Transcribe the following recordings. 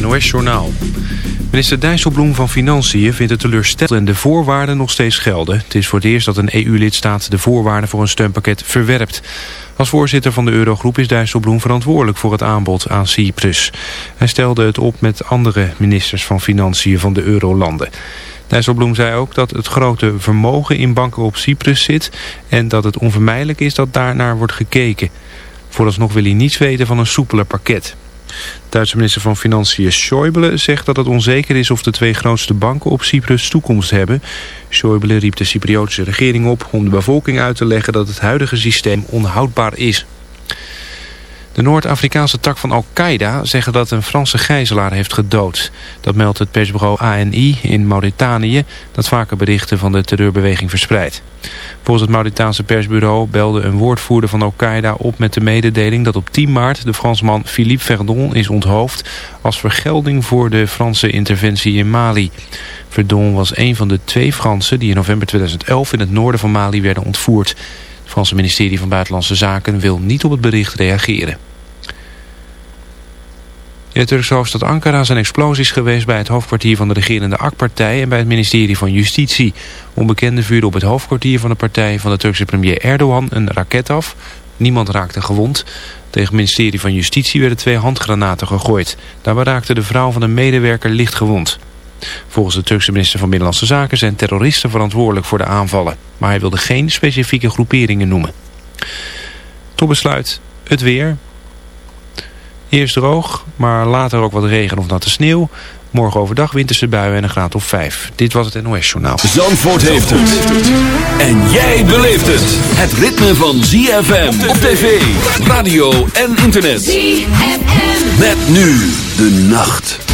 NOS-journaal. Minister Dijsselbloem van Financiën vindt het teleurstellend de voorwaarden nog steeds gelden. Het is voor het eerst dat een EU-lidstaat de voorwaarden voor een steunpakket verwerpt. Als voorzitter van de Eurogroep is Dijsselbloem verantwoordelijk voor het aanbod aan Cyprus. Hij stelde het op met andere ministers van Financiën van de Eurolanden. Dijsselbloem zei ook dat het grote vermogen in banken op Cyprus zit... en dat het onvermijdelijk is dat daarnaar wordt gekeken. Vooralsnog wil hij niets weten van een soepeler pakket. Duitse minister van Financiën Schäuble zegt dat het onzeker is of de twee grootste banken op Cyprus toekomst hebben. Schäuble riep de Cypriotische regering op om de bevolking uit te leggen dat het huidige systeem onhoudbaar is. De Noord-Afrikaanse tak van Al-Qaeda zeggen dat een Franse gijzelaar heeft gedood. Dat meldt het persbureau ANI in Mauritanië, dat vaker berichten van de terreurbeweging verspreidt. Volgens het Mauritaanse persbureau belde een woordvoerder van Al-Qaeda op met de mededeling dat op 10 maart de Fransman Philippe Verdon is onthoofd als vergelding voor de Franse interventie in Mali. Verdon was een van de twee Fransen die in november 2011 in het noorden van Mali werden ontvoerd. Het Franse ministerie van Buitenlandse Zaken wil niet op het bericht reageren. In de Turkse hoofdstad Ankara zijn explosies geweest bij het hoofdkwartier van de regerende AK-partij en bij het ministerie van Justitie. Onbekenden vuurden op het hoofdkwartier van de partij van de Turkse premier Erdogan een raket af. Niemand raakte gewond. Tegen het ministerie van Justitie werden twee handgranaten gegooid. Daarbij raakte de vrouw van een medewerker licht gewond. Volgens de Turkse minister van Binnenlandse Zaken zijn terroristen verantwoordelijk voor de aanvallen. Maar hij wilde geen specifieke groeperingen noemen. Tot besluit het weer. Eerst droog, maar later ook wat regen of natte sneeuw. Morgen overdag winterse buien en een graad of 5. Dit was het NOS Journaal. Zandvoort heeft het. En jij beleeft het. Het ritme van ZFM op tv, radio en internet. ZFM. Met nu de nacht.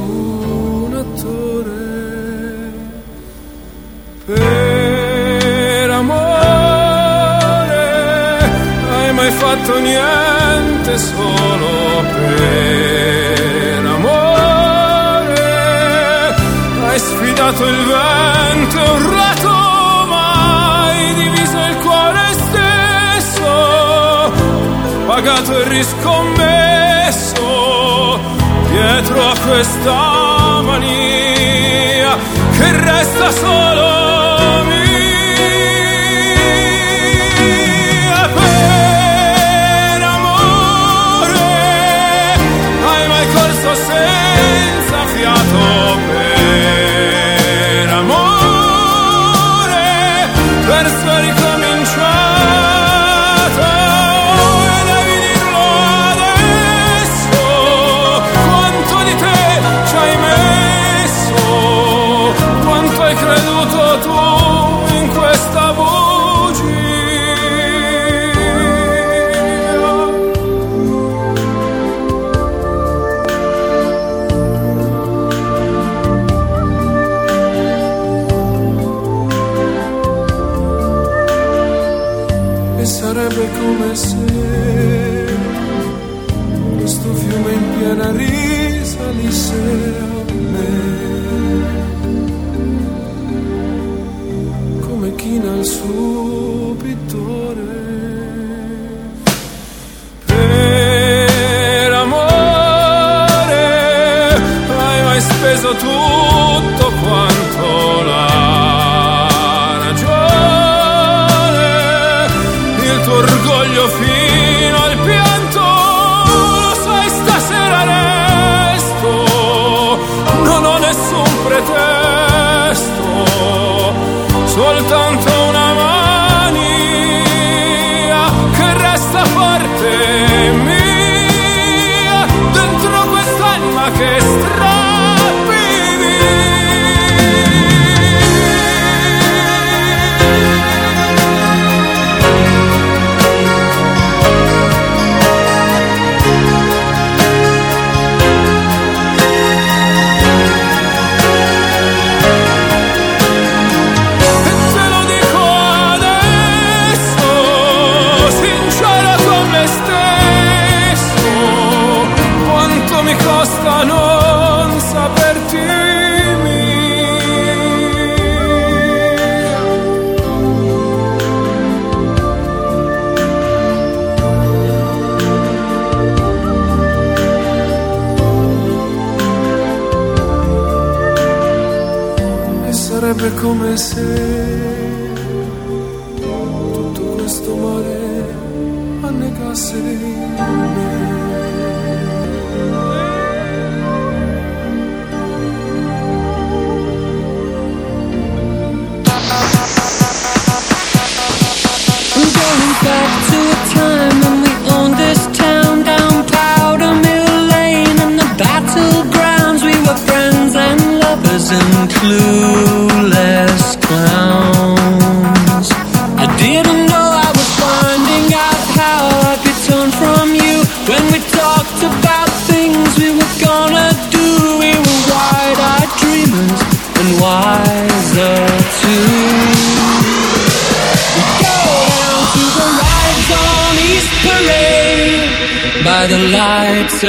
Per amore. Hai mai fatto niente solo per amore? Hai sfidato il vento e urlato mai diviso il cuore stesso pagato e riscommesso dietro a questa mania che resta solo comecei.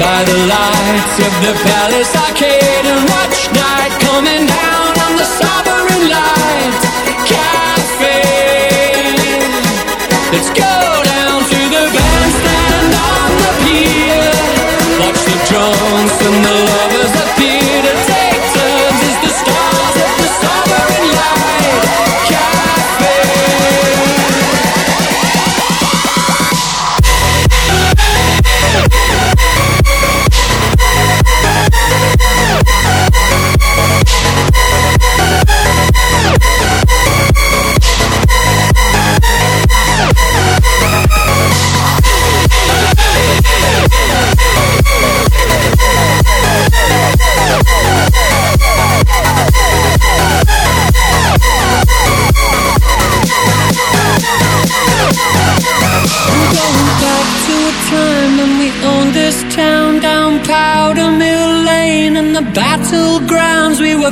by the lights of the Palace Arcade and watch night coming down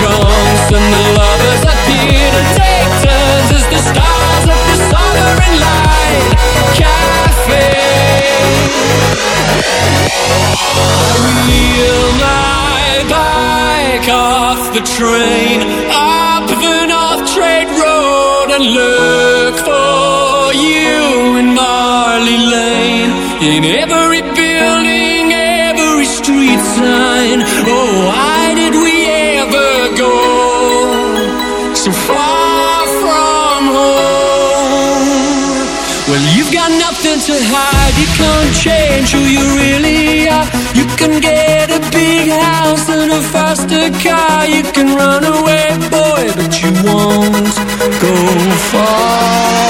Drums and the lovers appear to take turns as the stars of the Sovereign Light Cafe. Wheel my bike off the train up the North Trade Road and look for you in Marley Lane. In every who you really are. You can get a big house and a faster car. You can run away, boy, but you won't go far.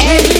Hey.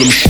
Harlem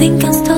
Run, nothing can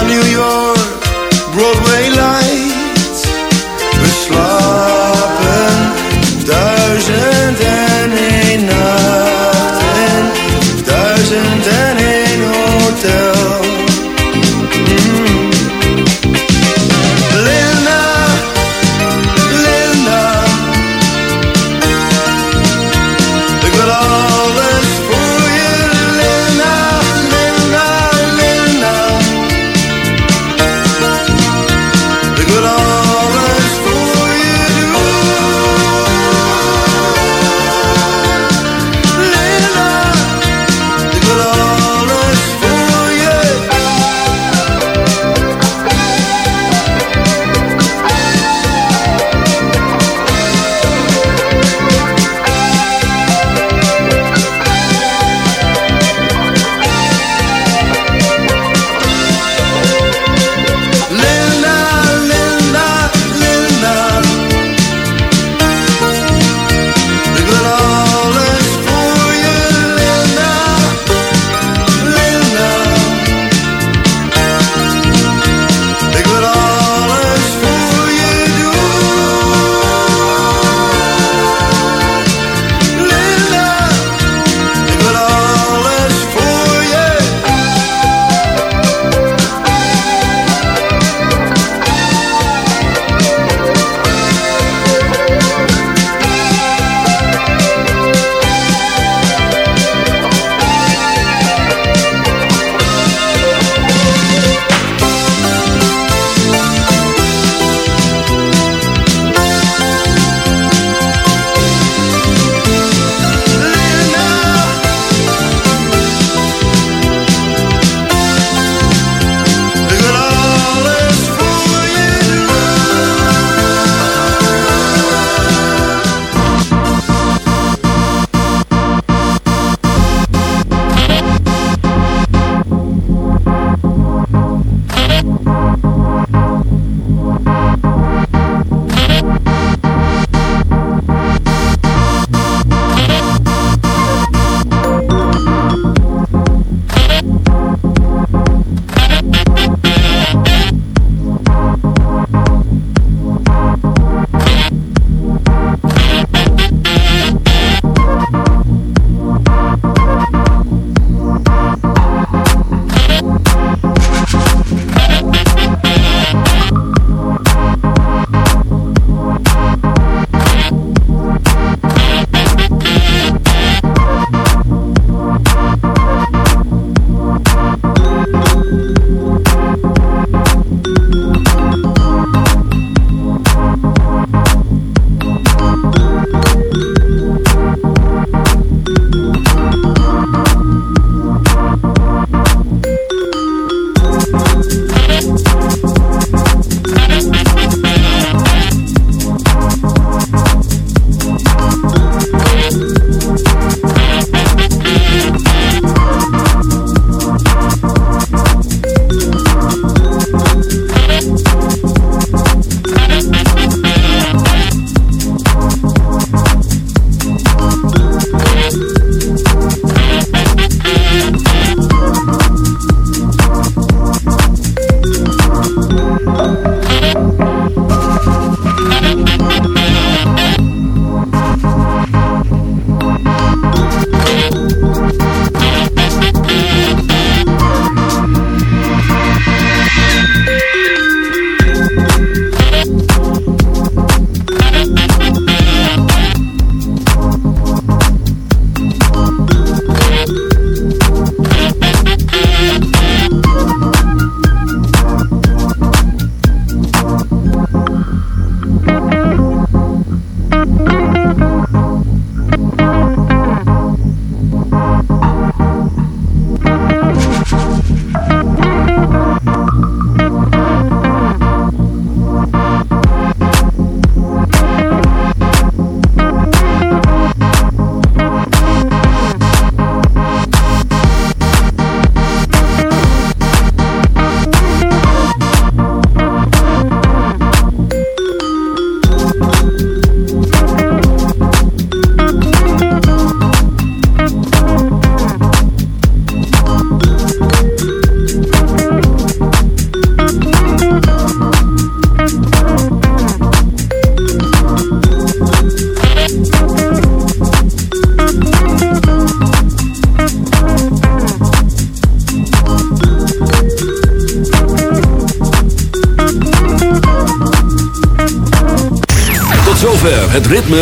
New York? Broadway lights.